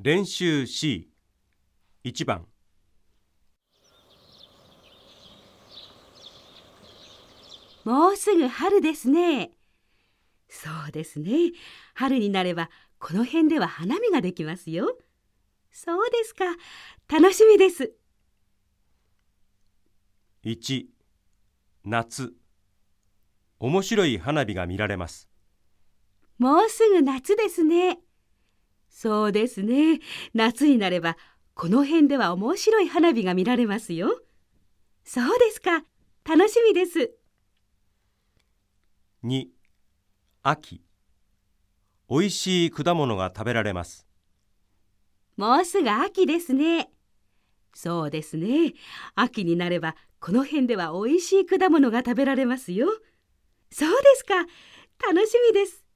練習 C1 番もうすぐ春ですね。そうですね。春になればこの辺では花見ができますよ。そうですか。楽しみです。1夏面白い花火が見られますもうすぐ夏ですね。そうですね。夏になればこの辺では面白い花火が見られますよ。そうですか。楽しみです。2秋おいしい果物が食べられますもうすぐ秋ですね。そうですね。秋になればこの辺では美味しい果物が食べられますよ。そうですか。楽しみです。